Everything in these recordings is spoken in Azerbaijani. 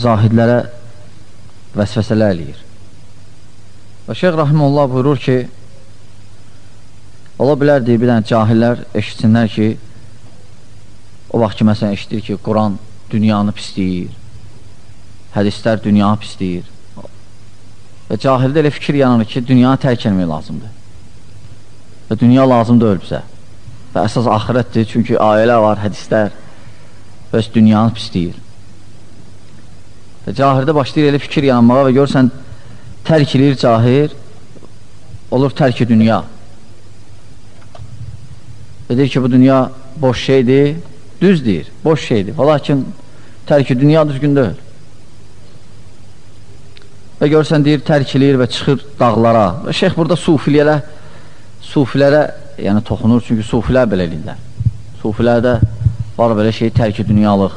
zahidlərə vəsvəsələr eləyir. Və Şeyh Rahimullah buyurur ki, ola bilər deyir, bir dənə cahillər eşitsinlər ki, o vaxt ki, məsələn, eşitir ki, Quran dünyanı pisləyir, hədislər dünyanı pisləyir. Və cahildə elə fikir yanır ki, dünyanı tərk etmək lazımdır. Və dünya lazımdır öl bizə. Və əsas axirətdir, çünki ayələr var, hədislər və dünyanı pisləyir. Və cahirdə başlayır elə fikir yanmağa və görsən tərk edir cahir, olur tərki dünya. Və deyir ki, bu dünya boş şeydir, düz deyir, boş şeydir. Və lakin tərki dünya düzgün deyil. Və görsən deyir, tərk edir və çıxır dağlara. Və şeyx burada sufiliyələ, sufilərə yəni toxunur, çünki sufilər belə edirlər. Sufilərdə var belə şey tərki dünyalıq.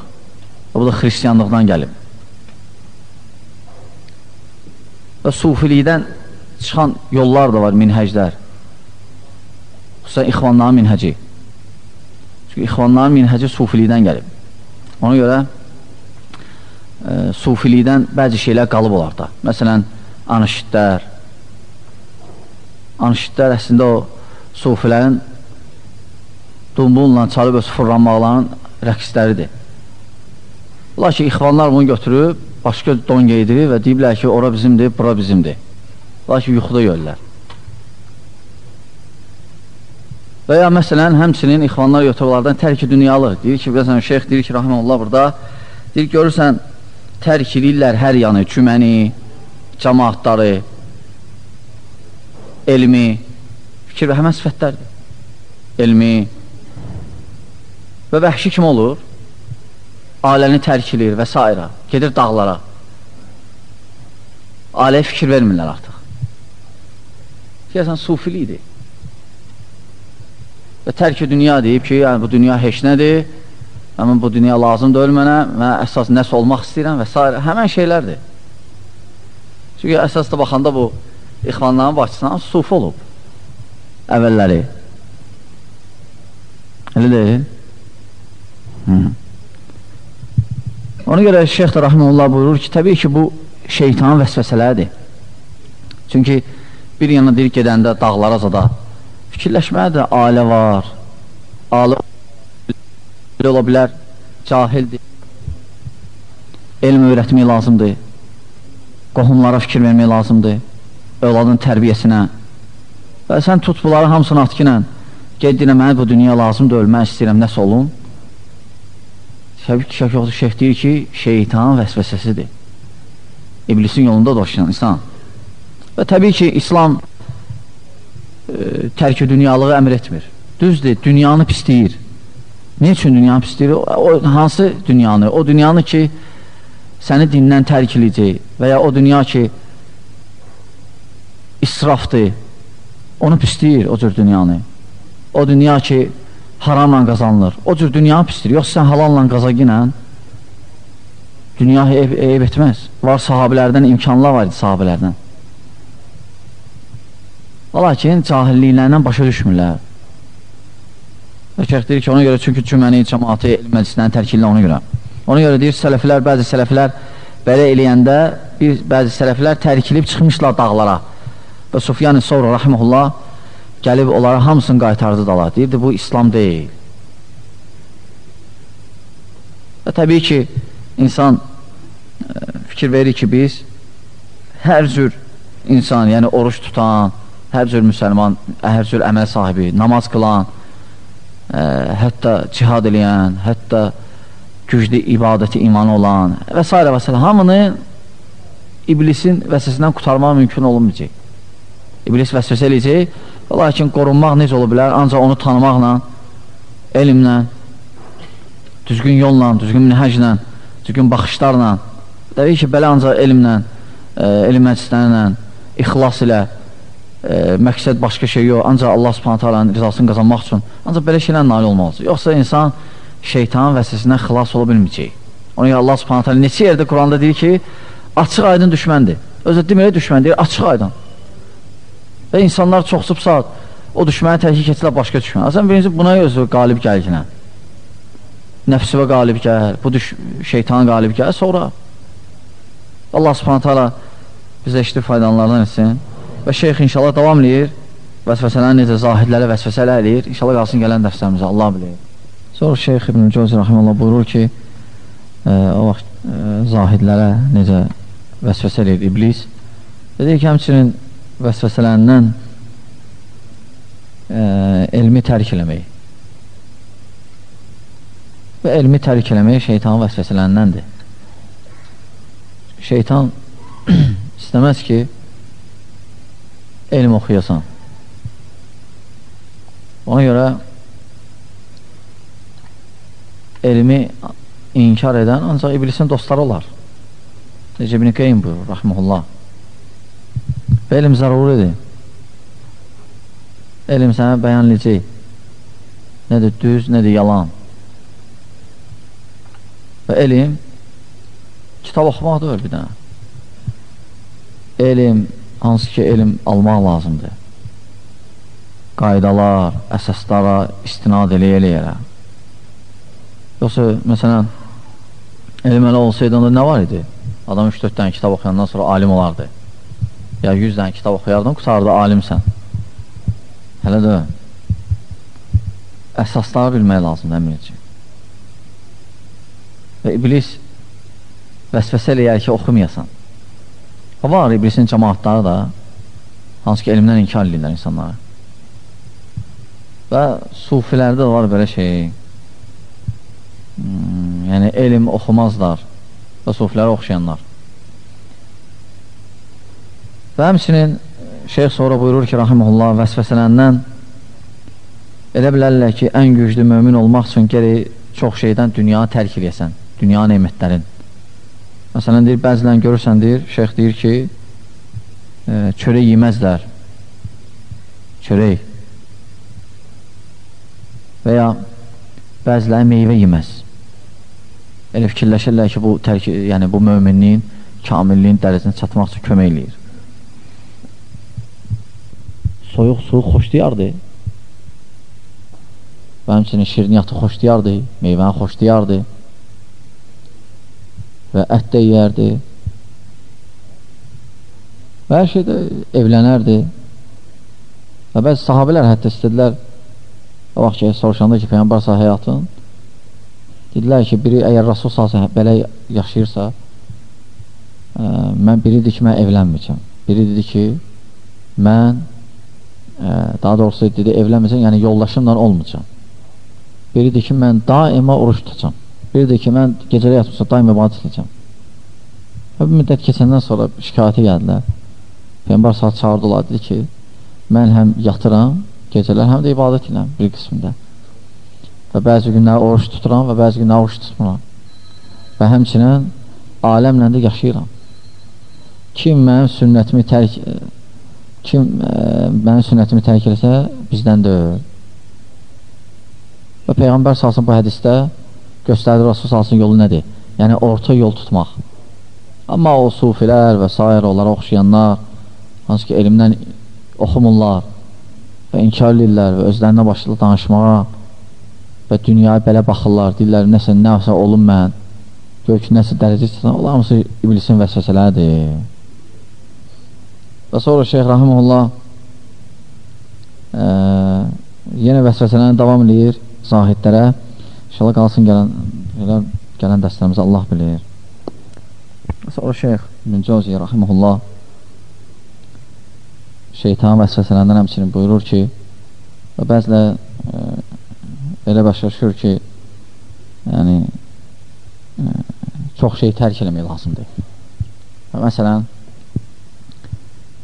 Və bu da xristiyanlıqdan gəlib. Və sufilikdən çıxan yollar da var, minhəclər. Xüsusən ixvanların minhəci. Çünki ixvanların minhəci sufilikdən gəlib. Ona görə e, sufilikdən bəzi şeylər qalıb olar da. Məsələn, anışidlər. Anışidlər əslində o sufilərin dumbulla çalıb öz fırlanmaqların rəqsləridir. Ola ki, ixvanlar bunu götürüb başqa don geydirir və deyiblər ki, ora bizimdir, bura bizimdir. Lakin yuxuda görürlər. Və ya məsələn, həmsinin ixvanlar yoturlardan tərki dünyalı. Deyir ki, məsələn, şeyx deyir ki, rahmanullah burada, deyir, görürsən, tərk edirlər hər yanı, cüməni, cəmaatları, elmi, fikir və həmən sifətlərdir. Elmi və vəhşi kim olur? Aləni tərk edir və s. Gedir dağlara. Aləyə fikir vermirlər artıq. Deyəsən, sufilikdir. Və tərki dünya deyib ki, yəni bu dünya heç nədir, həmin bu dünya lazım deyil mənə, mən əsas nəsə olmaq istəyirəm və s. Həmən şeylərdir. Çünki əsasda baxanda bu ixvanların başçısından sufi olub əvvəlləri. Elə deyil? Hı. Ona görə Şeyx də Rahmanullah buyurur ki, təbii ki, bu şeytanın vəsvəsələridir. Çünki bir yana deyir gedəndə dağlara zada fikirləşməlidir, ailə var, alı ola bilər, cahildir, elm öyrətmək lazımdır, qohumlara fikir vermək lazımdır, övladın tərbiyəsinə. Və sən tut bunları hamısını atkinə, gedinə mənə bu dünya lazımdır, ölmək istəyirəm, nəsə olun, Şək yoxdur, şeyh deyir ki, şeytanın vəsvəsəsidir. İblisin yolunda dolaşan insan. Və təbii ki, İslam e, tərki dünyalığı əmr etmir. Düzdür, dünyanı pisləyir. Ne üçün dünyanı pisləyir? O, o, hansı dünyanı? O dünyanı ki, səni dindən tərk edəcək və ya o dünya ki, israfdır, onu pisləyir o cür dünyanı. O dünya ki, haramla qazanılır. O cür dünya pisdir. Yoxsa sən halalla qazaginən dünya eyb, eyb etməz. Var sahabilərdən imkanlar var idi sahabilərdən. Lakin cahilliklərlə başa düşmürlər. Şəx deyir ki, ona görə çünki cüməni, cəmaatı, elm məclislərini tərkillə ona görə. Ona görə deyir, sələflər, bəzi sələflər belə eləyəndə bir, bəzi sələflər tərkilib çıxmışlar dağlara. Və Sufyan-ı Sovra, rahiməhullah, gəlib onlara hamısını qaytardı dala. Deyirdi, bu İslam deyil. Və təbii ki, insan e, fikir verir ki, biz hər cür insan, yəni oruç tutan, hər cür müsəlman, hər cür əməl sahibi, namaz qılan, ə, e, hətta cihad eləyən, hətta güclü ibadəti imanı olan və s. və s. hamını iblisin vəsəsindən qurtarmaq mümkün olunmayacaq. İblis vəsvəsə eləyəcək Lakin qorunmaq necə ola bilər? Ancaq onu tanımaqla, elmlə, düzgün yolla, düzgün minhəclə, düzgün baxışlarla, təbii ki, belə ancaq elmlə, e, elm məclislərlə, ixlas ilə, e, məqsəd başqa şey yox, ancaq Allah subhanətə alənin rizasını qazanmaq üçün, ancaq belə şeylə nail olmalıdır. Yoxsa insan şeytanın vəsəsindən xilas ola bilməyəcək. Ona görə Allah subhanətə alə neçə yerdə Quranda deyir ki, açıq aydın düşməndir. Özü deməli düşmən deyir, açıq aydın. Və insanlar çoxsub saat. O düşməni təhkik etsinlər başqa düşmən. Sən birinci buna özü qalib gəlginə. Nəfsivə qalib gəl, bu düş şeytan qalib gəl, sonra Allah subhanətə alə bizə işli faydalanlardan etsin. Və şeyx inşallah davam eləyir. Vəsvəsələrini necə zahidlərə vəsvəsələ eləyir. İnşallah qalsın gələn dərslərimizə Allah bilir. Sonra şeyx İbn-i Cəvzi rəhməllah buyurur ki e, o vaxt e, zahidlərə necə vəsvəsə eləyir iblis. Dedi ki həmçinin vəsvəsələrindən e, elmi tərk eləmək və elmi tərk eləmək şeytanın vəsvəsələrindəndir şeytan istəməz ki elm oxuyasan. Ona görə elmi inkar edən ancaq iblisin dostları olar. Necə İbn-i Qeym buyurur, rəhməhullah elm zəruridir elm sənə bəyanlayacaq nədir düz, nədir yalan və elm kitab oxumaq da bir dənə. Elm, hansı ki elm almaq lazımdır. Qaydalar, əsaslara istinad eləyə-eləyə. Yoxsa, məsələn, elm elə olsaydı, onda nə var idi? Adam 3-4 dənə kitab oxuyandan sonra alim olardı. Ya 100 dənə kitab oxuyardın, qutardı alimsən. Hələ də əsasları bilmək lazımdır, əminəcək. Və iblis vəsvəsə eləyər ki, oxumayasan. Var iblisin cəmaatları da, hansı ki, elmdən inkar edirlər insanlara. Və sufilərdə var belə şey, hmm, yəni elm oxumazlar və sufilərə oxşayanlar. Və həmçinin şeyh sonra buyurur ki, rahimullah, vəsvəsələndən elə bilərlər ki, ən güclü mömin olmaq üçün gərək çox şeydən dünyanı tərk eləyəsən, dünya neymətlərin. Məsələn, deyir, bəzilən görürsən, deyir, şeyx deyir ki, e, çörək yeməzlər. Çörək. Və ya bəziləri meyvə yeməz. Elə fikirləşirlər ki, bu, tərk, yəni, bu möminliyin, kamilliyin dərəcəsini çatmaq üçün kömək eləyir. Soyuq su xoşlayardı. Və həmçinin şirniyyatı xoşlayardı, meyvəni xoşlayardı və ət də yeyərdi və hər şeydə evlənərdi və bəzi sahabilər hətta istədilər o vaxt ki, soruşanda ki, Peyyambar sağ həyatın dedilər ki, biri əgər Rasul sağsa belə yaşayırsa ə, mən biri dedi ki, mən evlənməyəcəm biri dedi ki, mən daha doğrusu dedi, evlənməyəcəm, yəni yoldaşımla olmayacam biri dedi ki, mən daima oruç tutacam Bir də ki, mən gecələ yatmışsa daim ibadət edəcəm. Və bir müddət keçəndən sonra şikayətə gəldilər. Peyyambar saat çağırdılar, dedi ki, mən həm yatıram gecələr, həm də ibadət edirəm bir qismində. Və bəzi günlər oruç tuturam və bəzi günlər oruç tutmuram. Və həmçinin aləmlə də yaşayıram. Kim mənim sünnətimi tərk kim ə, e, mənim sünnətimi tərk eləsə bizdən deyil. Və Peyğəmbər salsın bu hədisdə göstərdi Rasul salsın yolu nədir? Yəni, orta yol tutmaq. Amma o sufilər və s. onlara oxşayanlar, hansı ki, elmdən oxumurlar və inkar edirlər və özlərinə başlayırlar danışmağa və dünyaya belə baxırlar, deyirlər, nəsə, nəsə olun mən, gör ki, nəsə dərəcə çıxsan, onlar hamısı iblisin vəsvəsələdir. Və sonra Şeyh Rahimullah ə, yenə vəsvəsələrini davam edir zahidlərə İnşallah qalsın gələn, elə, gələn dəstərimizə Allah bilir. Sonra şeyx İbn Cəvzi rahimehullah şeytan vəsvəsələrindən həmçinin buyurur ki, və bəzilə e, elə başa düşür ki, yəni e, çox şey tərk eləmək lazımdır. Və məsələn,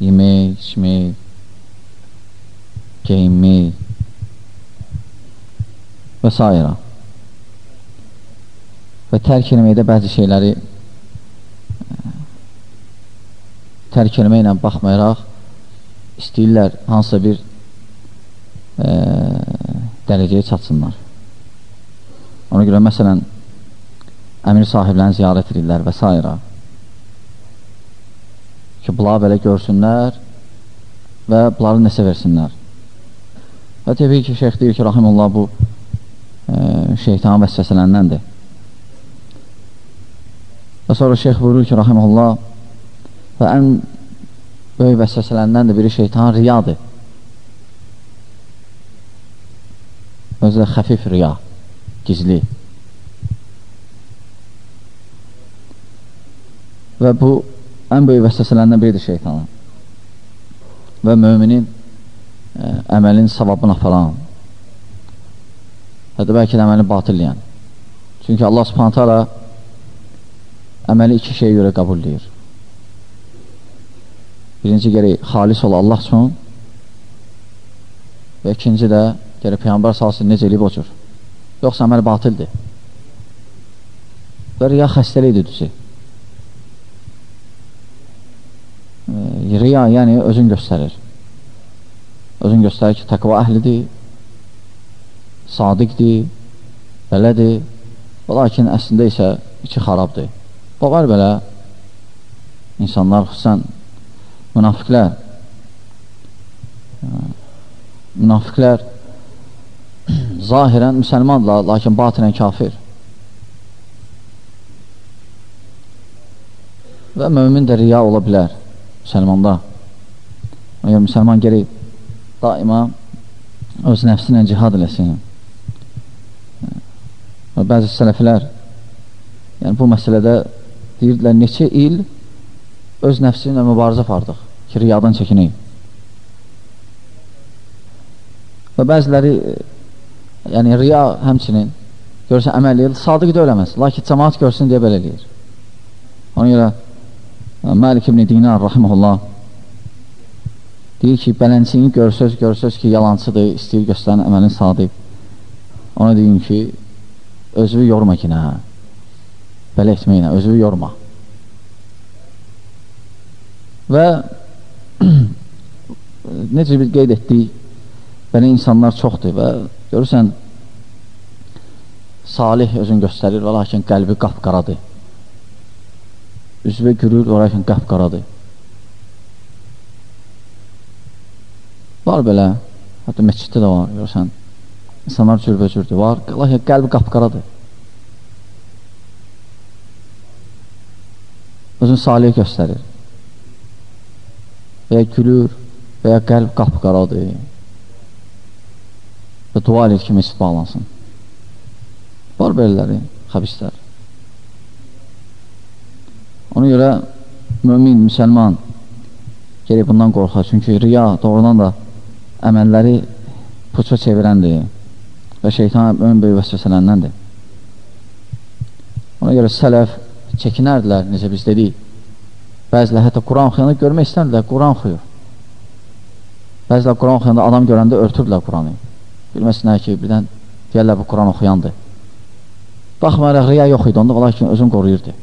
yemək, içmək, geyinmək və s və tərk eləməkdə bəzi şeyləri tərk eləməklə baxmayaraq istəyirlər hansısa bir e, dərəcəyə çatsınlar. Ona görə məsələn əmir sahiblərini ziyarət edirlər və s. ki, bunlar belə görsünlər və bunları nəsə versinlər. Və təbii ki, şeyx deyir ki, rahimullah bu e, şeytanın vəsvəsələndəndir. Və sonra şeyx buyurur ki, rahiməllah, Və ən böyük vəsvəsələrindən də biri şeytan riyadır. Özü də xəfif riya, gizli. Və bu ən böyük vəsvəsələrindən biridir şeytanın. Və müminin ə, əməlin savabını aparan, hətta bəlkə də əməlini batilləyən. Çünki Allah subhanətə ala əməli iki şeyə görə qəbul edir. Birinci gərək xalis ol Allah üçün və ikinci də gərək Peyyambar salsın necə eləyib o cür. Yoxsa əməl batildir. Və riya xəstəlikdir düzü. E, riya yəni özün göstərir. Özün göstərir ki, təqva əhlidir, sadiqdir, belədir. Lakin əslində isə içi xarabdır. Bu var belə insanlar xüsusən münafiqlər münafiqlər zahirən müsəlmandırlar, lakin batinən kafir. Və mömin də riya ola bilər müsəlmanda. Əgər müsəlman gerək daima öz nəfsi ilə cihad eləsin. Və bəzi sələflər yəni bu məsələdə deyirdilər, neçə il öz nəfsi ilə mübarizə apardıq ki, riyadan çəkinək. Və bəziləri yəni riya həmçinin görsən əməl edir, sadiq də öləməz, lakin cəmaat görsün deyə belə eləyir. Ona görə Məlik ibn Dinar rahiməhullah deyir ki, bələnsini görsöz, görsöz ki, yalancıdır, istəyir göstərən əməlin sadiq. Ona deyin ki, özünü yorma ki, nə? Belə etməklə, özünü yorma. Və necə bir qeyd etdik, belə insanlar çoxdur və görürsən, salih özün göstərir və lakin qəlbi qapqaradır. Üzvə gülür və lakin qapqaradır. Var belə, hətta məsciddə də var, görürsən, insanlar cürbəcürdür, var, lakin qəlbi qapqaradır. Özün salih göstərir. Və ya gülür, və ya qəlb qapqaradır və dua edir ki, mescid bağlansın. Var belələri, xəbislər. Ona görə mümin, müsəlman gerək bundan qorxar. Çünki riya doğrudan da əməlləri puça çevirəndir və şeytan ön böyük vəsvəsələndəndir. Ona görə sələf çəkinərdilər, necə biz dedik. Bəzilər hətta Quran oxuyanda görmək istəndilər, Quran oxuyur. Bəzilər Quran oxuyanda adam görəndə örtürdülər Quranı. Bilməsinlər ki, birdən deyərlər bu Quran oxuyandır. Baxmayaraq riya yox idi onda, lakin özün qoruyurdu.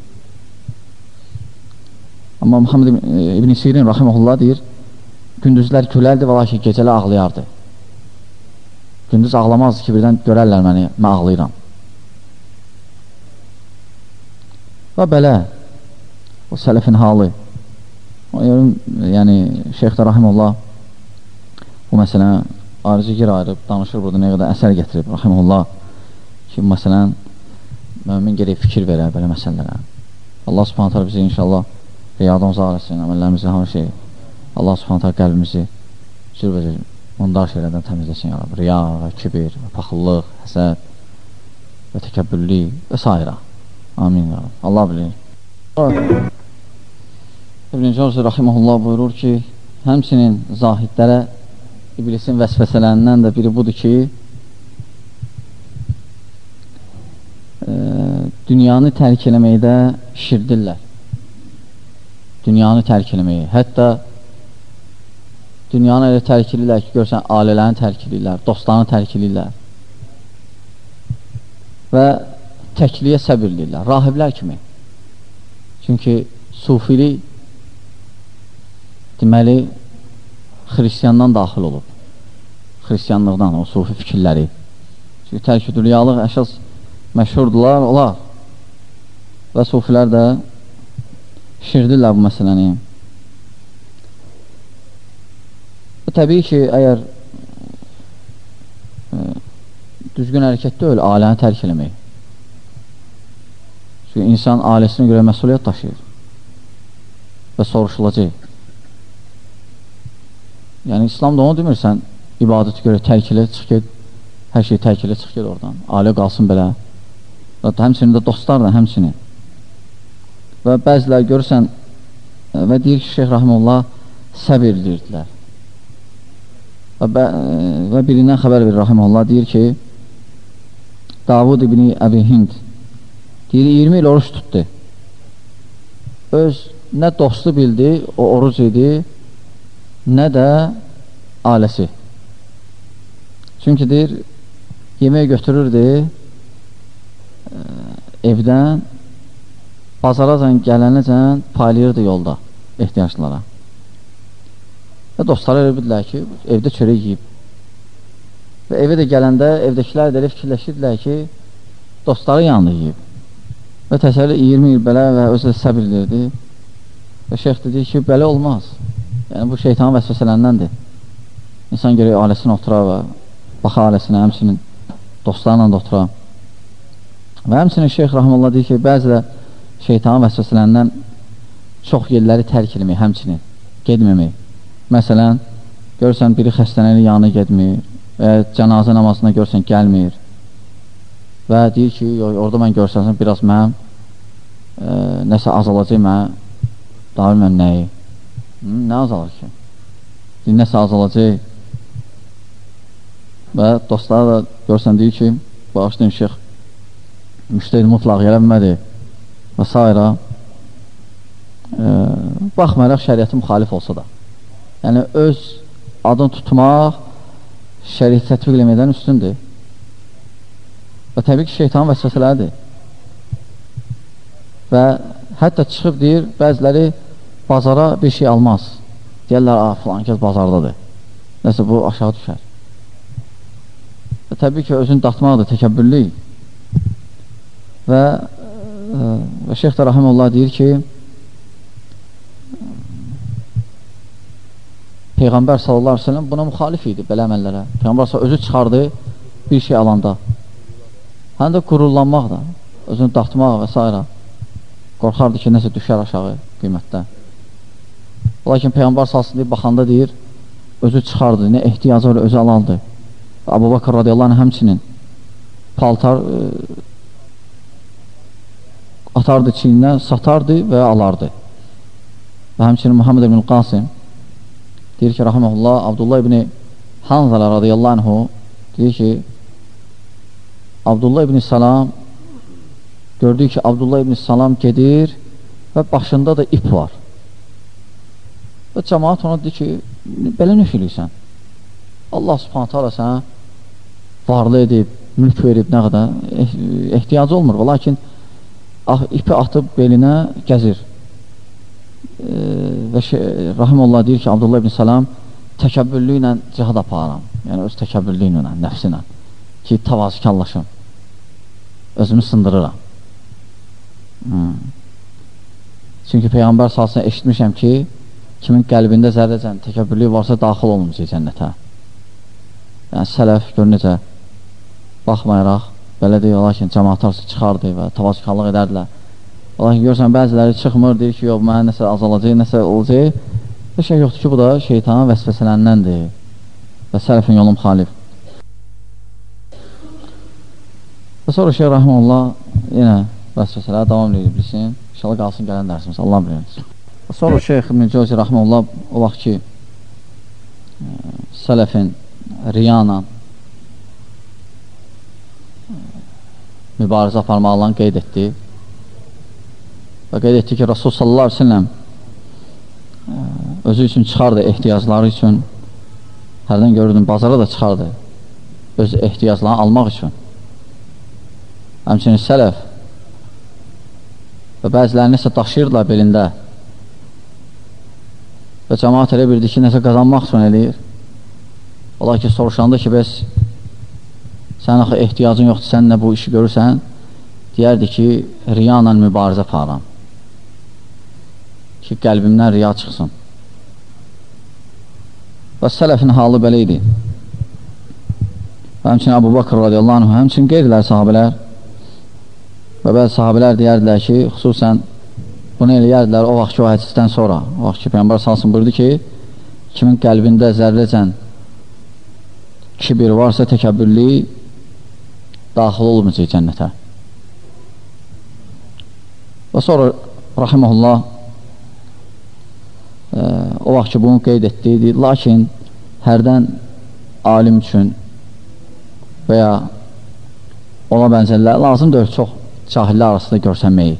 Amma Muhammed İbn Sirin rahiməhullah deyir, gündüzlər küləldir və lakin gecələ ağlayardı. Gündüz ağlamazdı ki, birdən görərlər məni, mən ağlayıram. Və belə, o sələfin halı. Yəni, Şeyx də rahiməllah bu məsələni ayrıca yer ayırıb, danışır burada nə qədər əsər gətirib, rahimullah ki, məsələn, mümin gerək fikir verər belə məsələlərə. Allah subhanətə bizi inşallah riyadan uzaq etsin, əməllərimizi, hər şey. Allah subhanətə qəlbimizi cürbəcə mundar şeylərdən təmizləsin, ya Rabbi. Riya və kibir, və paxıllıq, həsəd və təkəbbürlük və s. Amin, ya Rabbi. Allah bilir. İbn-i Cavzi Rahiməhullah buyurur ki, həmsinin zahidlərə İblisin vəsvəsələrindən də biri budur ki, e, dünyanı tərk eləməkdə şirdirlər. Dünyanı tərk eləməyi. Hətta dünyanı elə tərk edirlər ki, görsən, ailələrini tərk edirlər, dostlarını tərk edirlər. Və təkliyə səbirlirlər, rahiblər kimi. Çünki sufili deməli, xristiyandan daxil olub. Xristiyanlıqdan, o sufi fikirləri. Çünki tərküdülyalıq əsas məşhurdular, olar. Və sufilər də şirdirlər bu məsələni. Və təbii ki, əgər ə, e, düzgün hərəkət deyil, ailəni tərk eləmək. Çünki insan ailəsinə görə məsuliyyət daşıyır. Və soruşulacaq. Yəni, İslamda onu demirsən, ibadəti görə tərk elə, çıx get, hər şey tərk elə, çıx get oradan. Ailə qalsın belə. Həmçinin də dostlar da həmçinin. Və bəzilər görürsən, və deyir ki, Şeyh Rahimullah səbir deyirdilər. Və, və birindən xəbər verir Rahimullah, deyir ki, Davud ibn Əbi Hind deyir, 20 il oruç tutdu. Öz nə dostu bildi, o oruc idi, nə də ailəsi. Çünki deyir, yemək götürürdü e, evdən, bazaracan gələnəcən paylayırdı yolda ehtiyaclara. Və dostları elə bildilər ki, evdə çörək yiyib. Və evə də gələndə evdəkilər də elə fikirləşirdilər ki, dostları yanında yiyib. Və təsəlli 20 il belə və özü səbir edirdi. Və şeyx dedi ki, belə olmaz. Yəni, bu şeytanın vəsvəsələndəndir. İnsan görək ailəsinə otura və baxa ailəsinə, həmsinin dostlarla da otura. Və həmsinin şeyx Rahmanullah deyir ki, bəzi də şeytanın vəsvəsələndən çox yerləri tərk eləmək, həmçinin gedməmək. Məsələn, görürsən, biri xəstənəli yanına getmir və cənazə namazına görürsən, gəlmir və deyir ki, orada mən görsənsən, biraz mənim e, nəsə azalacaq mənə, daha bilməm nəyi. Hı, nə azalır ki? Deyir, nəsə azalacaq. Və dostları da görsən, deyir ki, bağışlayın, şeyx, müştəhid mutlaq gələnmədi və s. E, baxmayaraq şəriyyəti müxalif olsa da. Yəni, öz adını tutmaq şəriyyət tətbiq eləməkdən üstündür. Və təbii ki, şeytanın vəsvəsələridir. Və hətta çıxıb deyir, bəziləri bazara bir şey almaz. Deyərlər, ah, filan kəs bazardadır. Nəsə, bu aşağı düşər. Və təbii ki, özünü datmaqdır, təkəbbürlük. Və, və Şeyx də Rahimullah deyir ki, Peyğəmbər sallallahu aleyhi ve sellem buna müxalif idi belə əməllərə. Peyğəmbər özü çıxardı bir şey alanda. Həm də qurullanmaq da, özünü dartmaq və s. Qorxardı ki, nəsə düşər aşağı qiymətdə. Lakin Peyğəmbər salsın deyib, baxanda deyir, özü çıxardı, nə ehtiyacı var, özü alaldı. Abu Bakır radiyallahu anh həmçinin paltar e, atardı çiyinə, satardı və alardı. Və həmçinin Muhammed ibn Qasim deyir ki, rahiməhullah, Abdullah ibn Hanzala radiyallahu anhu deyir ki, Abdullah ibn Salam gördük ki, Abdullah ibn Salam gedir və başında da ip var. Və cəmaat ona deyir ki, belə nöş eləyirsən? Allah subhanətə alə sənə varlı edib, mülk verib, nə qədər eh, ehtiyacı olmur. Lakin ah, ipi atıb belinə gəzir və şey, Rahimullah deyir ki, Abdullah ibn Salam təkəbbürlü ilə cihad aparam. Yəni, öz təkəbbürlü ilə, nəfsi ilə ki, tavazıkallaşım. Özümü sındırıram. Hmm. Çünki Peyğəmbər salsın eşitmişəm ki, kimin qəlbində zərrəcən təkəbbürlü varsa daxil olunacaq cənnətə. Yəni, sələf gör necə baxmayaraq, belə deyil, lakin cəmaat çıxardı və tavazıkallıq edərdilər. Lakin görürsən, bəziləri çıxmır, deyir ki, yox, mənə nəsə azalacaq, nəsə olacaq. Bir şey yoxdur ki, bu da şeytanın vəsvəsələndəndir və sələfin yolu müxalif. Və sonra Şeyh Rəhməllah yenə vəsvəsələr davam edir bilsin. İnşallah qalsın gələn dərsimiz, Allah bilir. Və sonra Şeyh İbn Cəvzi Rəhməllah o vaxt ki, ə, sələfin riyana mübarizə aparmaqlarını qeyd etdi. Və qeyd etdi ki, Rasul sallallahu aleyhi ve sellem özü üçün çıxardı ehtiyacları üçün. Hərdən görürdüm, bazara da çıxardı öz ehtiyaclarını almaq üçün. Həmçinin sələf və bəziləri nəsə daşıyırdılar belində. Və cəmaat elə bildi ki, nəsə qazanmaq üçün eləyir. Ola ki, soruşanda ki, bəs sən axı ehtiyacın yoxdur, sən nə bu işi görürsən deyərdi ki, riyanla mübarizə param ki, qəlbimdən riya çıxsın. Və sələfin halı belə idi. Və həmçin Abu Bakır radiyallahu anh, həmçin qeyrilər sahabələr və bəzi sahabələr deyərdilər ki, xüsusən bunu eləyərdilər o vaxt ki, o hədisdən sonra. O vaxt ki, Peyyambar salsın buyurdu ki, kimin qəlbində zərrəcən kibir varsa təkəbbürlü daxil olmayacaq cənnətə. Və sonra rahiməhullah e, o vaxt ki, bunu qeyd etdi, lakin hərdən alim üçün və ya ona bənzərlər lazımdır çox cahillər arasında görsənməyi.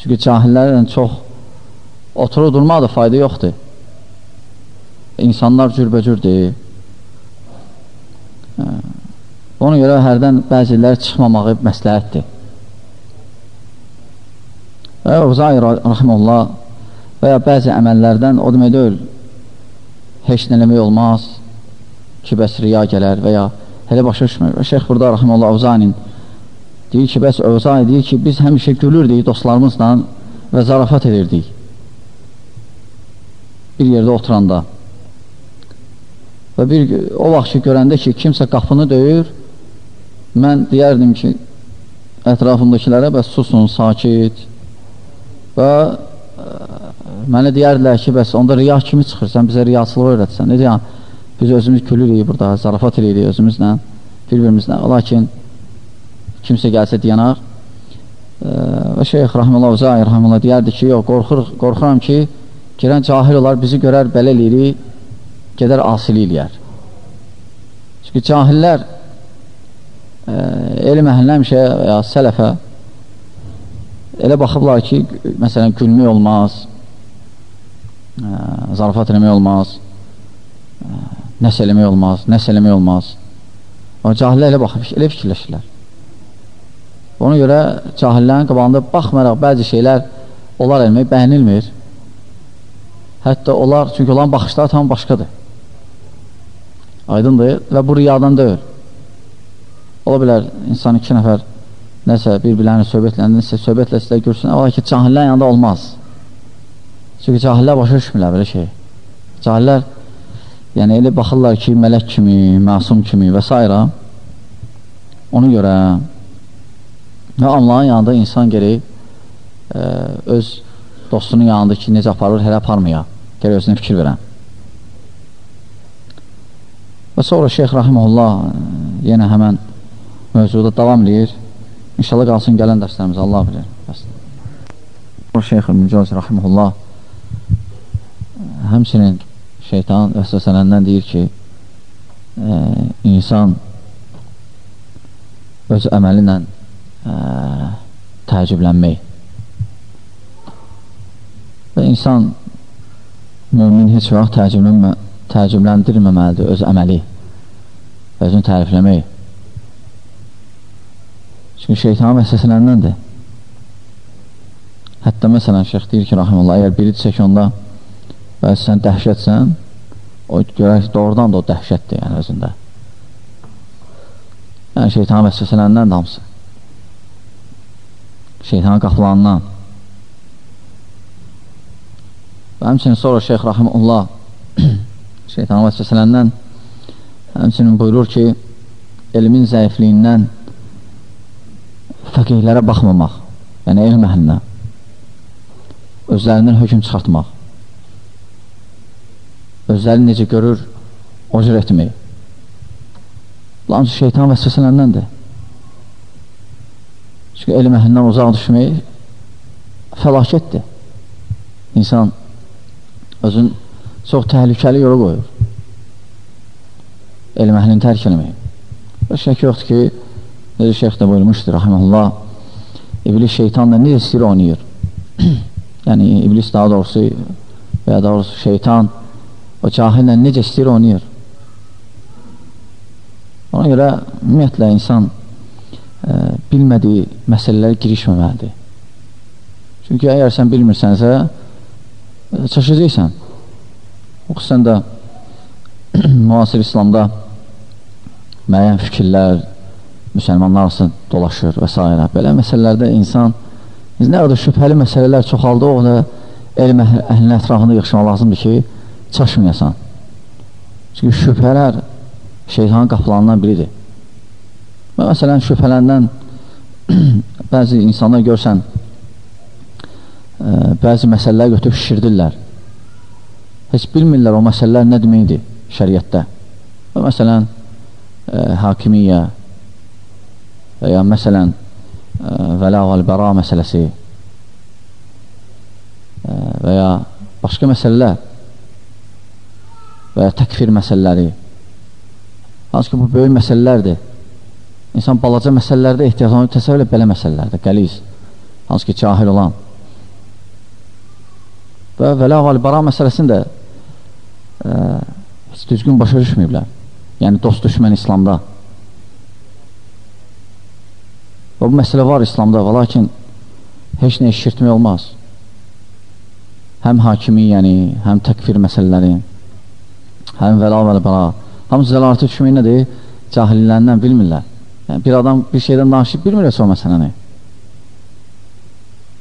Çünki cahillərlə çox oturur durmaq da fayda yoxdur. İnsanlar cürbəcürdür. Ona görə hərdən bəziləri çıxmamağı məsləhətdir. Və Uzayr rəhməllah və ya bəzi əməllərdən o demək deyil, heç nələmək olmaz ki, bəs riya gələr və ya elə başa düşmür. Və şeyx burada rəhməllah Uzanin deyir ki, bəs Uzay deyir ki, biz həmişə gülürdük dostlarımızla və zarafat edirdik. Bir yerdə oturanda. Və bir o vaxt ki, görəndə ki, kimsə qapını döyür, mən deyərdim ki, ətrafımdakilərə bəs susun, sakit və e, mənə deyərdilər ki, bəs onda riyah kimi çıxırsan, bizə riyaçılığı öyrətsən. Necə yəni, biz özümüz gülürük burada, zarafat eləyirik özümüzlə, bir-birimizlə, lakin kimsə gəlsə deyanaq ə, və şeyx Rahimullah Uzay Rahimullah deyərdi ki, yox, qorxur, qorxuram ki, girən cahil olar, bizi görər, belə eləyirik, gedər asili eləyər. Çünki cahillər elm əhlinə həmişə ya sələfə elə baxıblar ki, məsələn, gülmək olmaz, ə, zarafat eləmək olmaz, ə, nəsə eləmək olmaz, nəsə eləmək olmaz. O cahillər elə baxıb, elə fikirləşirlər. Ona görə cahillərin qabağında baxmayaraq bəzi şeylər onlar eləmək bəyənilmir. Hətta onlar, çünki onların baxışları tam başqadır. Aydındır və bu riyadan deyil. Ola bilər, insan iki nəfər nəsə bir-birlərini söhbətləndə, nəsə söhbətlə sizə görsün, ola ki, cahillər yanında olmaz. Çünki cahillər başa düşmürlər belə şey. Cahillər, yəni elə baxırlar ki, mələk kimi, məsum kimi və s. Ona görə və Allahın yanında insan gerək ə, öz dostunun yanında ki, necə aparır, hələ aparmaya. Gerək özünə fikir verən. Və sonra Şeyx Rahimullah yenə həmən mövzuda davam edir. İnşallah qalsın gələn dərslərimizə Allah bilir. Bəs. Şeyx Mücaz Rahimullah həmçinin şeytan vəsvəsələndən deyir ki, e, insan öz əməli ilə e, təəccüblənmək və insan mümin heç vaxt təəccübləndirməməlidir öz əməli özünü tərifləmək Çünki şeytanın vəsvəsələndəndir. Hətta məsələn, şeyx deyir ki, rahimullah, əgər biri çək onda və sən dəhşətsən, o görək doğrudan da o dəhşətdir yəni özündə. Yəni şeytanın vəsvəsələndən damsı. Şeytanın qapılarından. Və həmçinin sonra şeyx rahimullah şeytanın vəsvəsələndən həmçinin buyurur ki, elmin zəifliyindən fəqihlərə baxmamaq, yəni elm əhlinə, özlərindən hökum çıxartmaq, özləri necə görür, o cür etmək. Lancı şeytan vəsvəsələndəndir. Çünki elm əhlindən uzaq düşmək fəlakətdir. İnsan özün çox təhlükəli yola qoyur. Elm əhlini tərk eləmək. Və şək yoxdur ki, Necə şeyx də buyurmuşdur, rahiməllah, iblis şeytanla necə istəyir oynayır. yəni, iblis daha doğrusu və ya doğrusu şeytan o cahillə necə istəyir oynayır. Ona görə ümumiyyətlə insan e, bilmədiyi məsələlərə girişməməlidir. Çünki əgər sən bilmirsənsə, e, çaşacaqsən. Xüsusən də müasir İslamda müəyyən fikirlər, müsəlmanlar arasında dolaşır və s. Belə məsələlərdə insan nə qədər şübhəli məsələlər çoxaldı, o da elm əhlinin ətrafında yığışmaq lazımdır ki, çaşmayasan. Çünki şübhələr şeytanın qapılarından biridir. Və məsələn, şübhələndən bəzi insanlar görsən, bəzi məsələlər götürüb şişirdirlər. Heç bilmirlər o məsələlər nə deməkdir şəriətdə. Və məsələn, ə, hakimiyyə və ya məsələn, ə, vəla və məsələsi və ya başqa məsələlər və ya təkfir məsələləri hansı ki, bu böyük məsələlərdir. İnsan balaca məsələlərdə ehtiyacını təsəvvür elə belə məsələlərdə, qəliz, hansı ki, cahil olan. Və vəla və məsələsində ə, heç düzgün başa düşməyiblər. Yəni, dost düşmən İslamda. Və bu məsələ var İslamda və lakin heç nə eşirtmək olmaz. Həm hakimiyyəni, həm təkfir məsələləri, həm vəla və bəla. Hamısı zəlalətə düşmək nədir? Cahillərindən bilmirlər. Yəni, bir adam bir şeydən danışıb bilmir o məsələni.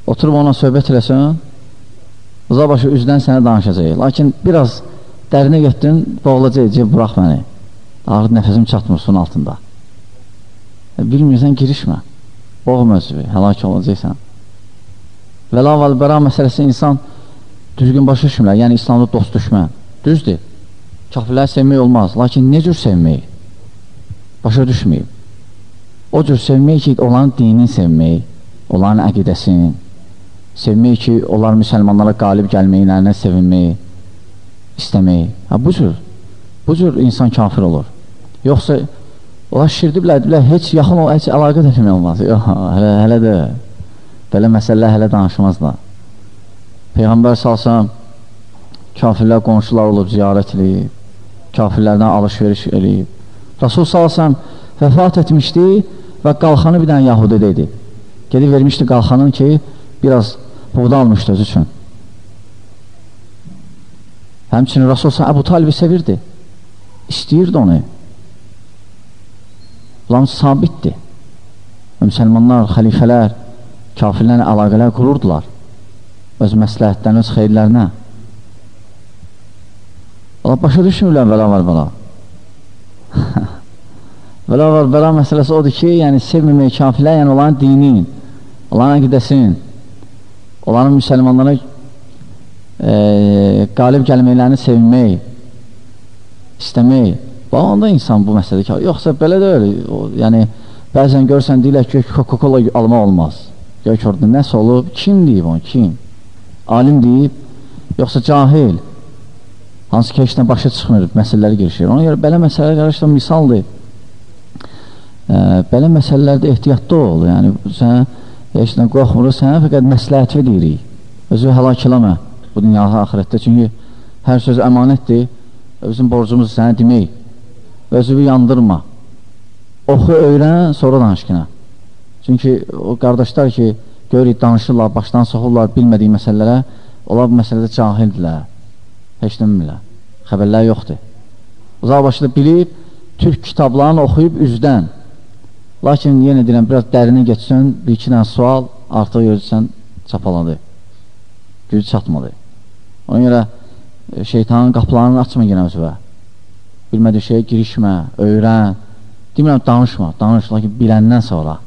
Oturub ona söhbət eləsən, Uzabaşı üzdən sənə danışacaq. Lakin biraz dərinə getdin, boğulacaq, burax məni. Ağır nəfəsim çatmır suyun altında. E, bilmirsən, girişmə. Boğum özü, həlak olacaqsan. Və bəra məsələsi insan düzgün başa düşmürlər. Yəni, İslamda dost düşmən. Düzdür. Kafirləri sevmək olmaz. Lakin ne cür sevmək? Başa düşməyib. O cür sevmək ki, onların dinini sevmək, onların əqidəsini, sevmək ki, onlar müsəlmanlara qalib gəlməklərinə sevinmək, istəmək. Ha, bu cür, bu cür insan kafir olur. Yoxsa onlar şirdiblər, diblər, heç yaxın ol, heç əlaqə etmək olmaz. Yox, hələ, hələ də belə məsələlər hələ danışmazlar. Peyğəmbər salsam, kafirlər qonşular olub, ziyarət edib, kafirlərdən alış-veriş edib. Rasul salsam vəfat etmişdi və qalxanı bir dənə Yahudi dedi. Gedib vermişdi qalxanın ki, biraz buğda almışdı öz üçün. Həmçinin Rasul Əbu Talibi sevirdi. İstəyirdi onu. Ulan sabitdir. Müsəlmanlar, xəlifələr, kafirlərlə əlaqələr qururdular. Öz məsləhətlərinə, öz xeyirlərinə. Allah başa düşmürlər vəla var vəla. vəla var vəla məsələsi odur ki, yəni sevməmək kafirlər, yəni onların dinin, onların əqidəsinin, onların müsəlmanlara e, qalib gəlməklərini sevmək, istəmək. Və onda insan bu məsələdə ki, yoxsa belə deyil. O, yəni, bəzən görsən deyirlər ki, Coca-Cola almaq olmaz. Gör ki, orada nəsə olub, kim deyib onu, kim? Alim deyib, yoxsa cahil? Hansı ki, heç nə başa çıxmır, məsələləri girişir. Ona görə belə məsələlər qarşıda misaldır. E, belə məsələlərdə ehtiyatlı ol. Yəni, sən heç nə qorxmuruq, sənə fəqət məsləhəti deyirik. Özü həlak eləmə bu dünyada, axirətdə. Çünki hər söz əmanətdir bizim borcumuz sənə demək və özü yandırma. Oxu, öyrən, sonra danışqına. Çünki o qardaşlar ki, görürük, danışırlar, başdan soxurlar bilmədiyi məsələlərə, onlar bu məsələdə cahildirlər, heç demirlər, xəbərlər yoxdur. Uzaq başında bilib, türk kitablarını oxuyub üzdən, Lakin yenə deyirəm, biraz dərini geçsən, bir-iki dənə sual artıq görürsən çapaladı. Gücü çatmadı. Ona görə e, şeytanın qapılarını açma yenə özüvə. Bilmədiyi şeyə girişmə, öyrən. Demirəm, danışma, danış, lakin biləndən sonra.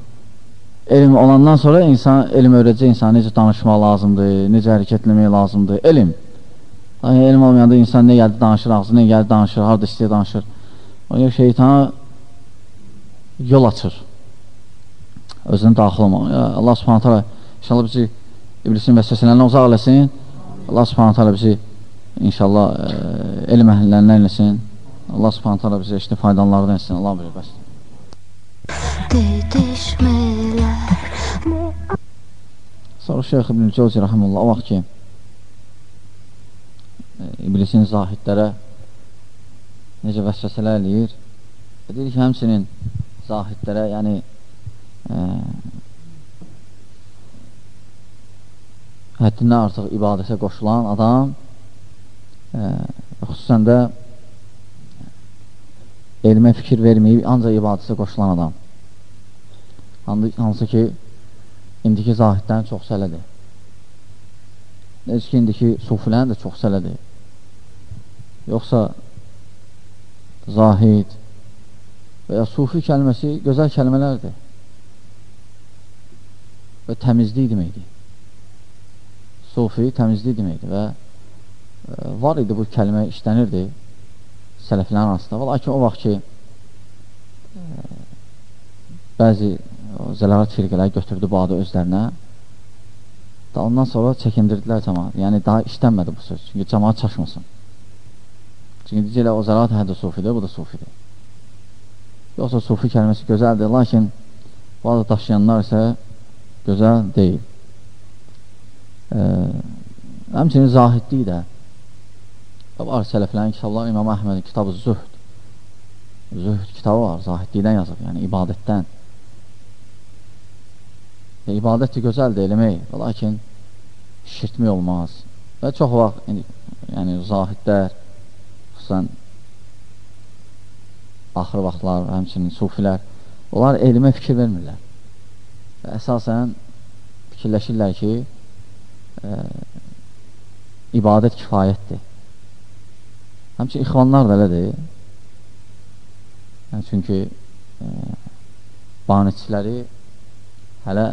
Elm olandan sonra insan, elm öyrəcək insan necə danışmaq lazımdır, necə hərəkətləmək lazımdır, elm. Lakin elm olmayanda insan nə gəldi danışır, ağzı nə gəldi danışır, harada istəyir danışır. Görə şeytana yol açır. Özünün daxil olmaq. Allah subhanət hələ inşallah bizi iblisin vəsvəsələrindən uzaq eləsin. Allah subhanət hələ bizi inşallah e, elm əhlilərindən eləsin. Allah subhanət hələ bizi eşli faydalardan etsin. Allah bilir, bəs. Sonra Şeyx İbn-i Cəvzi rəhəmullah vaxt ki e, iblisin zahidlərə necə vəsvəsələr eləyir. Deyir ki, həmsinin zahidlərə, yəni ə, həddindən artıq ibadətə qoşulan adam ə, xüsusən də elmə fikir verməyib, ancaq ibadətə qoşulan adam. Hansı ki, indiki zahidlərin çox sələdir. Necə ki, indiki sufilərin də çox sələdir. Yoxsa zahid, və ya sufi kəlməsi gözəl kəlmələrdir və təmizlik deməkdir. sufi təmizlik deməkdir və e, var idi bu kəlmə işlənirdi sələflərin arasında. Lakin o vaxt ki e, bəzi zəlarat firqələri götürdü bu adı özlərinə da ondan sonra çəkindirdilər cəmaat. Yəni daha işlənmədi bu söz. Çünki cəmaat çaşmasın. Çünki deyəcəklər o zəlarat hədə sufidir, bu da sufidir. Yoxsa sufi kəlməsi gözəldir, lakin bu adı daşıyanlar isə gözəl deyil. E, həmçinin zahidlik də var sələflərin kitabları, İmam Əhmədin kitabı Zühd. Zühd kitabı var, zahidlikdən yazıb, yəni ibadətdən. E, ibadət də gözəldir eləmək, lakin şirtmək olmaz. Və çox vaxt, yəni zahidlər, xüsusən axır vaxtlar, həmçinin sufilər, onlar elmə fikir vermirlər. Və əsasən fikirləşirlər ki, e, ibadət kifayətdir. Həmçin ixvanlar da elədir. Yəni, çünki e, banitçiləri hələ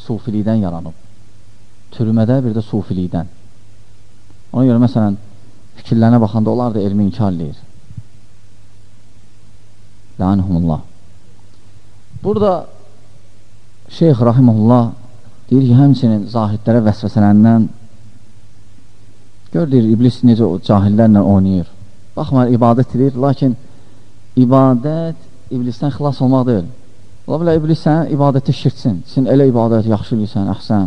sufilikdən yaranıb. Türmədə bir də sufilikdən. Ona görə məsələn, fikirlərinə baxanda onlar da elmi inkar edir. Lənihumullah. Burada Şeyx Rahimullah deyir ki, həmçinin zahidlərə vəsvəsələrindən gör deyir, iblis necə o cahillərlə oynayır. Baxmayır, ibadət edir, lakin ibadət iblisdən xilas olmaq deyil. Ola bilər, iblis sənə ibadəti şirtsin. Sən elə ibadət yaxşı eləyirsən, əhsən.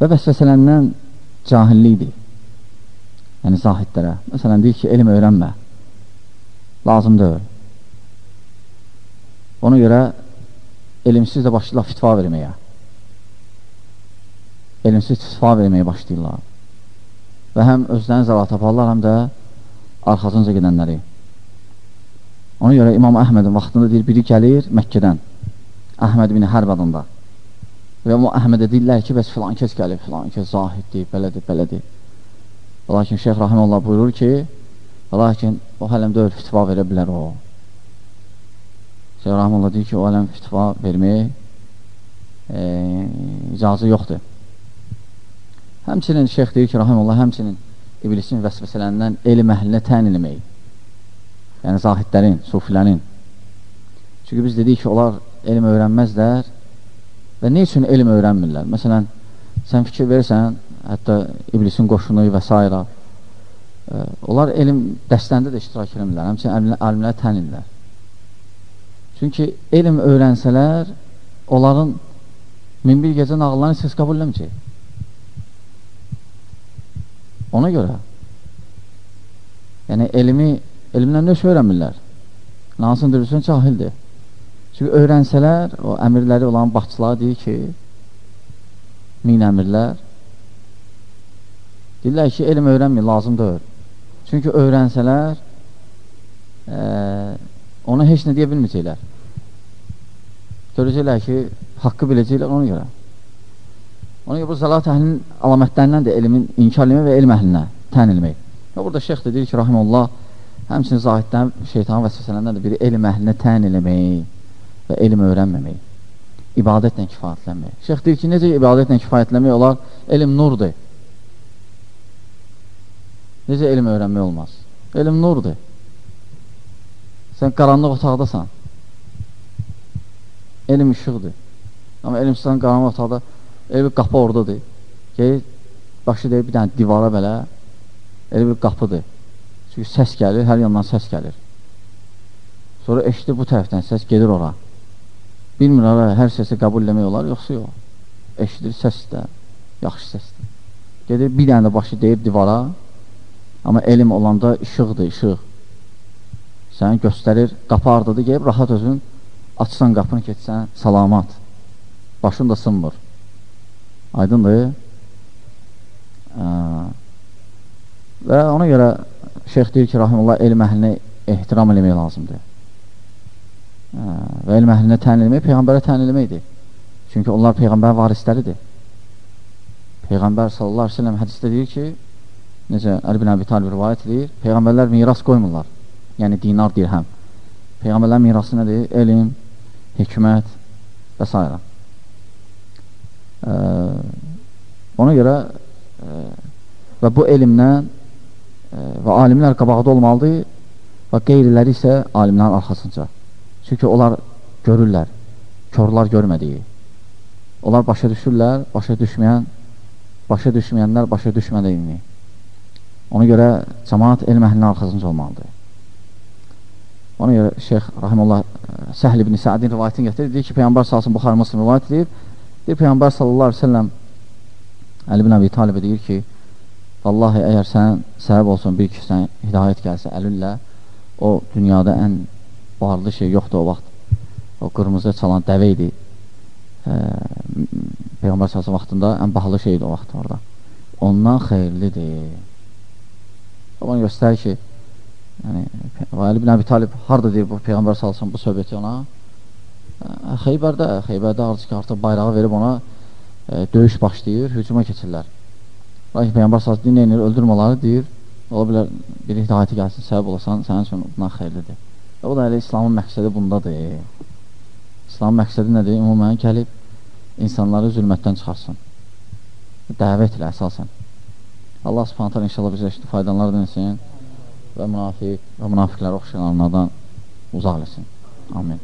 Və vəsvəsələndən cahillikdir. Yəni, zahidlərə. Məsələn, deyir ki, elm öyrənmə. Lazım deyil. Ona görə elmsiz də başlayırlar fitva verməyə. Elmsiz fitva verməyə başlayırlar. Və həm özlərini zəlat taparlar, həm də arxasınca gedənləri. Ona görə İmam Əhmədin vaxtında deyir, biri gəlir Məkkədən, Əhməd bin Hərb adında. Və o Əhmədə deyirlər ki, bəs filan kəs gəlir, filan kəs zahiddir, belədir, belədir. Lakin Şeyx Rahiməllah buyurur ki, lakin o hələm deyil, fitva verə bilər o. Şeyh Rahmanullah deyir ki, o ələm fitva verməyə e, icazı yoxdur. Həmçinin şeyx deyir ki, Rahmanullah həmçinin iblisin vəsvəsələrindən elm əhlinə tən eləmək. Yəni, zahidlərin, sufilərin. Çünki biz dedik ki, onlar elm öyrənməzlər və ne üçün elm öyrənmirlər? Məsələn, sən fikir verirsən, hətta iblisin qoşunu və s. E, onlar elm dəstəndə də iştirak eləmirlər, həmçinin alimlər tən edirlər. Çünki elm öyrənsələr, onların min bir gecə nağıllarını səs qəbul eləməyəcək. Ona görə yəni elmi, elmdən nöş öyrənmirlər. Nansın dürüsün cahildir. Çünki öyrənsələr, o əmirləri olan baxçılar deyir ki, min əmirlər deyirlər ki, elm öyrənmir, lazım deyil. Çünki öyrənsələr e, ona heç nə deyə bilməyəcəklər. Görəcəklər ki, haqqı biləcəklər ona görə. Ona görə bu zəlat əhlinin əlamətlərindən də elmin inkar eləmək və elm əhlinə tən eləmək. Və burada şeyx də deyir ki, rahimullah, həmçinin zahiddən, şeytanın vəsvəsələrindən də biri elm əhlinə tən eləmək və elm öyrənməmək. İbadətlə kifayətlənmək. Şeyx deyir ki, necə ibadətlə kifayətlənmək olar? Elm nurdur. Necə elm öyrənmək olmaz? Elm nurdur. Sən qaranlıq otaqdasan elm işıqdır. Amma elm sizdən qaranlıq otaqda elə bir qapı oradadır. Gəlir, başı deyir bir dənə divara belə, elə bir qapıdır. Çünki səs gəlir, hər yandan səs gəlir. Sonra eşidir bu tərəfdən səs gedir ora. Bilmir ara hər səsi qəbul eləmək olar, yoxsa yox. Eşidir səs də, yaxşı səsdir. Gedir bir dənə də başı deyir divara, amma elm olanda işıqdır, işıq. Səni göstərir, qapı ardadır, gəlib rahat özün açsan qapını keçsən, salamat. Başın da sınmır. Aydındır. Ə, və ona görə şeyx deyir ki, rahimullah, elm əhlinə ehtiram eləmək lazımdır. Ə, və elm əhlinə tən eləmək, Peyğəmbərə tən eləməkdir. Çünki onlar Peyğəmbər varisləridir. Peyğəmbər sallallahu aleyhi ve sellem hədisdə deyir ki, necə Əli bin Əbi Talib rivayət edir, Peyğəmbərlər miras qoymurlar. Yəni dinar, dirhəm. Peyğəmbərlər mirası nədir? Elm, hikmət və s. Ona görə e, və bu elmdən e, və alimlər qabaqda olmalıdır və qeyriləri isə alimlərin arxasınca. Çünki onlar görürlər, körlar görmədiyi. Onlar başa düşürlər, başa düşməyən, başa düşməyənlər başa düşmədiyini. Ona görə cəmaat elm əhlinin arxasınca olmalıdır. Ona görə Şeyx Rahimullah Səhl ibn Sa'din rivayətini gətirir. Deyir ki, Peyyambar salsın Buxar Muslim rivayət edir. Deyir, Peyyambar sallallahu aleyhi ve sellem Əli bin Əbi Talibə deyir ki, Vallahi əgər sən səbəb olsun bir kişisən hidayət gəlsə əlillə, o dünyada ən varlı şey yoxdur o vaxt. O qırmızı çalan dəvə idi. E, Peyğəmbər salsın vaxtında ən bahalı şeydir o vaxt orada. Ondan xeyirlidir. Ona göstərir ki, yəni, Əli bin Əbi Talib harada deyir bu Peyğəmbər salsın bu söhbəti ona? Xeybərdə, Xeybərdə artıq artıq bayrağı verib ona e, döyüş başlayır, hücuma keçirlər. Lakin Peyyambar sallallahu din eynir, öldürmələri deyir, ola bilər bir hidayəti gəlsin, səbəb olasan, sənin üçün bundan xeyirlidir. Və o da elə İslamın məqsədi bundadır. İslamın məqsədi nədir? Ümumən gəlib insanları zülmətdən çıxarsın. Dəvət ilə əsasən. Allah subhanətlər inşallah bizə işte faydanlardan etsin və münafiq və münafiqləri oxşayanlardan uzaq eləsin. Amin.